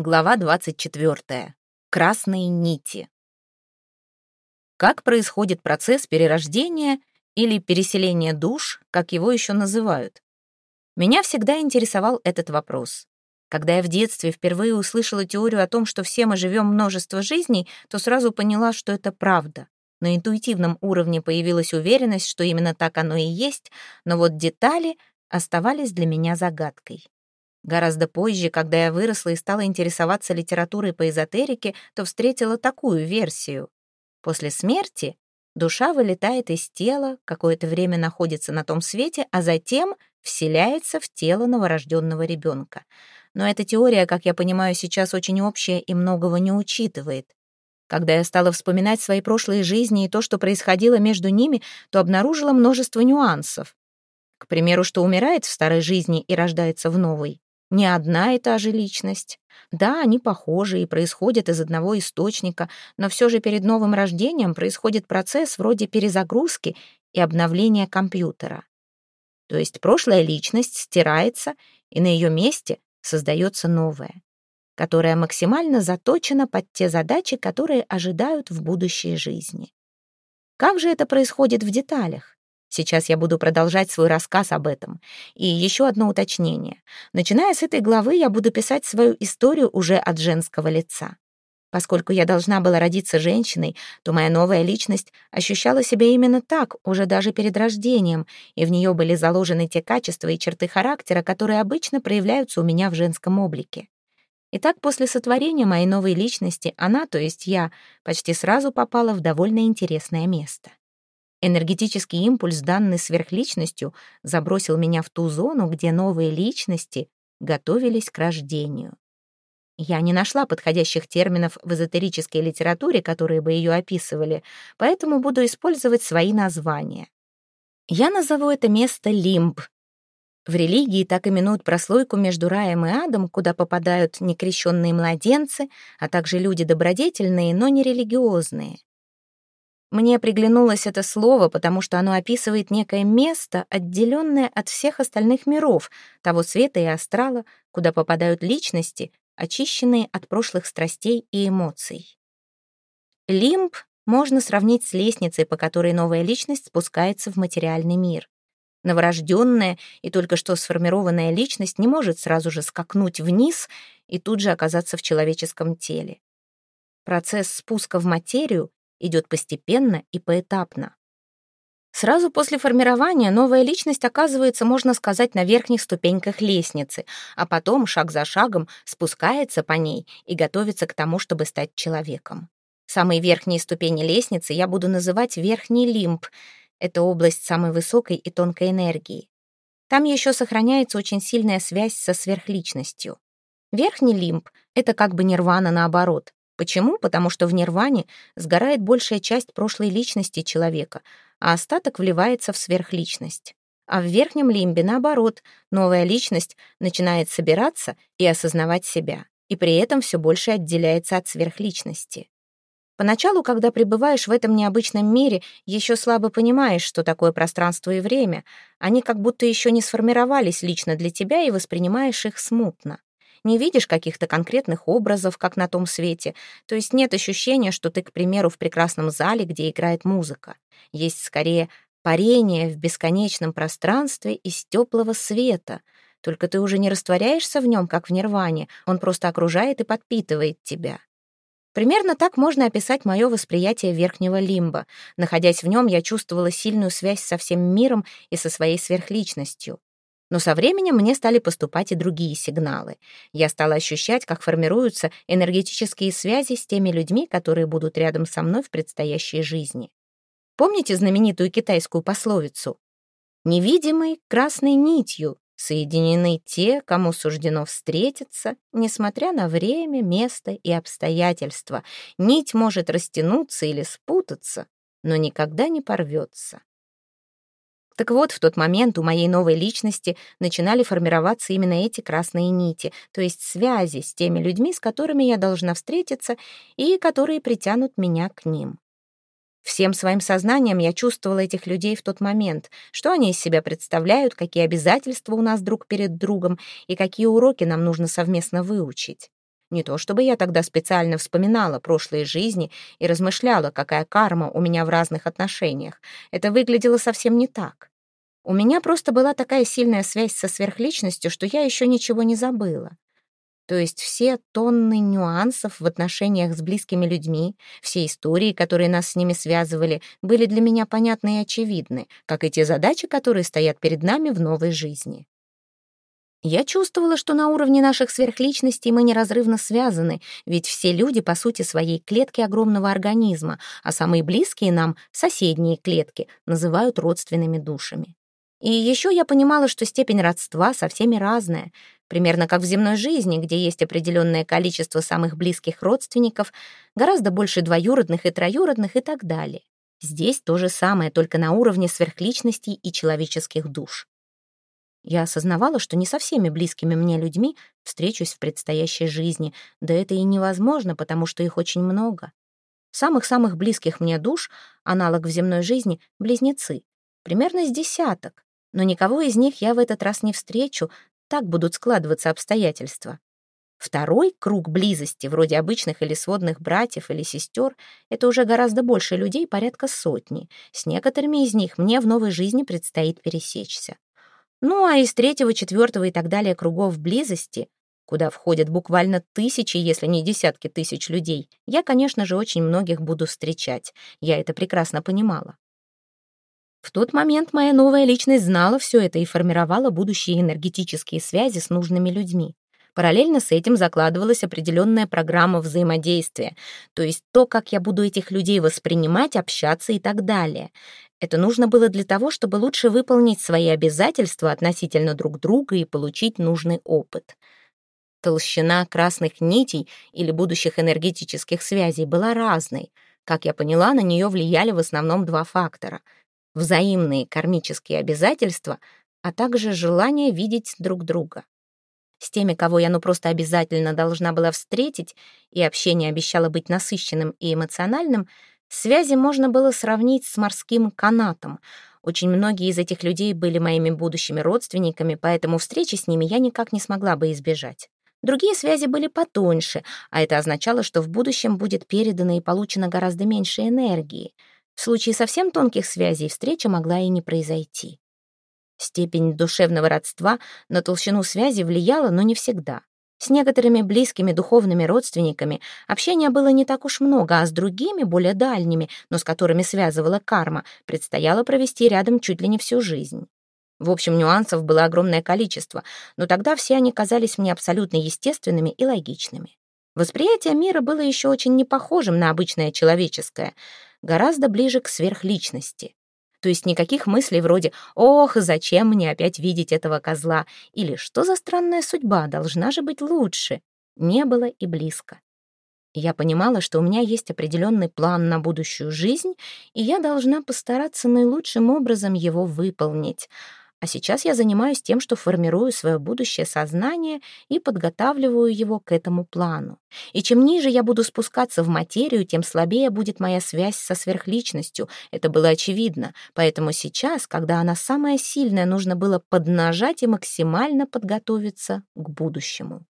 Глава 24. Красные нити. Как происходит процесс перерождения или переселения душ, как его еще называют? Меня всегда интересовал этот вопрос. Когда я в детстве впервые услышала теорию о том, что все мы живем множество жизней, то сразу поняла, что это правда. На интуитивном уровне появилась уверенность, что именно так оно и есть, но вот детали оставались для меня загадкой. Гораздо позже, когда я выросла и стала интересоваться литературой по эзотерике, то встретила такую версию. После смерти душа вылетает из тела, какое-то время находится на том свете, а затем вселяется в тело новорожденного ребенка. Но эта теория, как я понимаю, сейчас очень общая и многого не учитывает. Когда я стала вспоминать свои прошлые жизни и то, что происходило между ними, то обнаружила множество нюансов. К примеру, что умирает в старой жизни и рождается в новой не одна и та же личность. Да, они похожи и происходят из одного источника, но все же перед новым рождением происходит процесс вроде перезагрузки и обновления компьютера. То есть прошлая личность стирается, и на ее месте создается новая, которая максимально заточена под те задачи, которые ожидают в будущей жизни. Как же это происходит в деталях? Сейчас я буду продолжать свой рассказ об этом. И еще одно уточнение. Начиная с этой главы, я буду писать свою историю уже от женского лица. Поскольку я должна была родиться женщиной, то моя новая личность ощущала себя именно так, уже даже перед рождением, и в нее были заложены те качества и черты характера, которые обычно проявляются у меня в женском облике. Итак, после сотворения моей новой личности она, то есть я, почти сразу попала в довольно интересное место. Энергетический импульс, данный сверхличностью, забросил меня в ту зону, где новые личности готовились к рождению. Я не нашла подходящих терминов в эзотерической литературе, которые бы ее описывали, поэтому буду использовать свои названия. Я назову это место лимб. В религии так именуют прослойку между раем и адом, куда попадают некрещенные младенцы, а также люди добродетельные, но не религиозные. Мне приглянулось это слово, потому что оно описывает некое место, отделенное от всех остальных миров, того света и астрала, куда попадают личности, очищенные от прошлых страстей и эмоций. Лимб можно сравнить с лестницей, по которой новая личность спускается в материальный мир. Новорожденная и только что сформированная личность не может сразу же скакнуть вниз и тут же оказаться в человеческом теле. Процесс спуска в материю идет постепенно и поэтапно. Сразу после формирования новая личность оказывается, можно сказать, на верхних ступеньках лестницы, а потом, шаг за шагом, спускается по ней и готовится к тому, чтобы стать человеком. Самые верхние ступени лестницы я буду называть верхний лимб. Это область самой высокой и тонкой энергии. Там еще сохраняется очень сильная связь со сверхличностью. Верхний лимб — это как бы нирвана наоборот. Почему? Потому что в нирване сгорает большая часть прошлой личности человека, а остаток вливается в сверхличность. А в верхнем лимбе, наоборот, новая личность начинает собираться и осознавать себя, и при этом все больше отделяется от сверхличности. Поначалу, когда пребываешь в этом необычном мире, еще слабо понимаешь, что такое пространство и время. Они как будто еще не сформировались лично для тебя и воспринимаешь их смутно не видишь каких-то конкретных образов, как на том свете, то есть нет ощущения, что ты, к примеру, в прекрасном зале, где играет музыка. Есть скорее парение в бесконечном пространстве из теплого света, только ты уже не растворяешься в нем, как в нирване, он просто окружает и подпитывает тебя. Примерно так можно описать мое восприятие верхнего лимба. Находясь в нем, я чувствовала сильную связь со всем миром и со своей сверхличностью. Но со временем мне стали поступать и другие сигналы. Я стала ощущать, как формируются энергетические связи с теми людьми, которые будут рядом со мной в предстоящей жизни. Помните знаменитую китайскую пословицу? «Невидимой красной нитью соединены те, кому суждено встретиться, несмотря на время, место и обстоятельства. Нить может растянуться или спутаться, но никогда не порвется. Так вот, в тот момент у моей новой личности начинали формироваться именно эти красные нити, то есть связи с теми людьми, с которыми я должна встретиться и которые притянут меня к ним. Всем своим сознанием я чувствовала этих людей в тот момент, что они из себя представляют, какие обязательства у нас друг перед другом и какие уроки нам нужно совместно выучить. Не то чтобы я тогда специально вспоминала прошлые жизни и размышляла, какая карма у меня в разных отношениях. Это выглядело совсем не так. У меня просто была такая сильная связь со сверхличностью, что я еще ничего не забыла. То есть все тонны нюансов в отношениях с близкими людьми, все истории, которые нас с ними связывали, были для меня понятны и очевидны, как и те задачи, которые стоят перед нами в новой жизни. Я чувствовала, что на уровне наших сверхличностей мы неразрывно связаны, ведь все люди, по сути, своей клетки огромного организма, а самые близкие нам, соседние клетки, называют родственными душами. И еще я понимала, что степень родства со всеми разная, примерно как в земной жизни, где есть определенное количество самых близких родственников, гораздо больше двоюродных и троюродных и так далее. Здесь то же самое, только на уровне сверхличностей и человеческих душ. Я осознавала, что не со всеми близкими мне людьми встречусь в предстоящей жизни, да это и невозможно, потому что их очень много. Самых-самых близких мне душ, аналог в земной жизни, близнецы, примерно с десяток, но никого из них я в этот раз не встречу, так будут складываться обстоятельства. Второй круг близости, вроде обычных или сводных братьев или сестер, это уже гораздо больше людей, порядка сотни. С некоторыми из них мне в новой жизни предстоит пересечься. Ну а из третьего, четвертого и так далее кругов близости, куда входят буквально тысячи, если не десятки тысяч людей, я, конечно же, очень многих буду встречать. Я это прекрасно понимала. В тот момент моя новая личность знала все это и формировала будущие энергетические связи с нужными людьми. Параллельно с этим закладывалась определенная программа взаимодействия, то есть то, как я буду этих людей воспринимать, общаться и так далее. Это нужно было для того, чтобы лучше выполнить свои обязательства относительно друг друга и получить нужный опыт. Толщина красных нитей или будущих энергетических связей была разной. Как я поняла, на нее влияли в основном два фактора — взаимные кармические обязательства, а также желание видеть друг друга. С теми, кого я ну просто обязательно должна была встретить, и общение обещало быть насыщенным и эмоциональным, связи можно было сравнить с морским канатом. Очень многие из этих людей были моими будущими родственниками, поэтому встречи с ними я никак не смогла бы избежать. Другие связи были потоньше, а это означало, что в будущем будет передано и получено гораздо меньше энергии — в случае совсем тонких связей встреча могла и не произойти. Степень душевного родства на толщину связи влияла, но не всегда. С некоторыми близкими духовными родственниками общения было не так уж много, а с другими, более дальними, но с которыми связывала карма, предстояло провести рядом чуть ли не всю жизнь. В общем, нюансов было огромное количество, но тогда все они казались мне абсолютно естественными и логичными. Восприятие мира было еще очень не похожим на обычное человеческое — гораздо ближе к сверхличности. То есть никаких мыслей вроде «Ох, зачем мне опять видеть этого козла?» или «Что за странная судьба? Должна же быть лучше?» не было и близко. Я понимала, что у меня есть определенный план на будущую жизнь, и я должна постараться наилучшим образом его выполнить — а сейчас я занимаюсь тем, что формирую свое будущее сознание и подготавливаю его к этому плану. И чем ниже я буду спускаться в материю, тем слабее будет моя связь со сверхличностью. Это было очевидно. Поэтому сейчас, когда она самая сильная, нужно было поднажать и максимально подготовиться к будущему.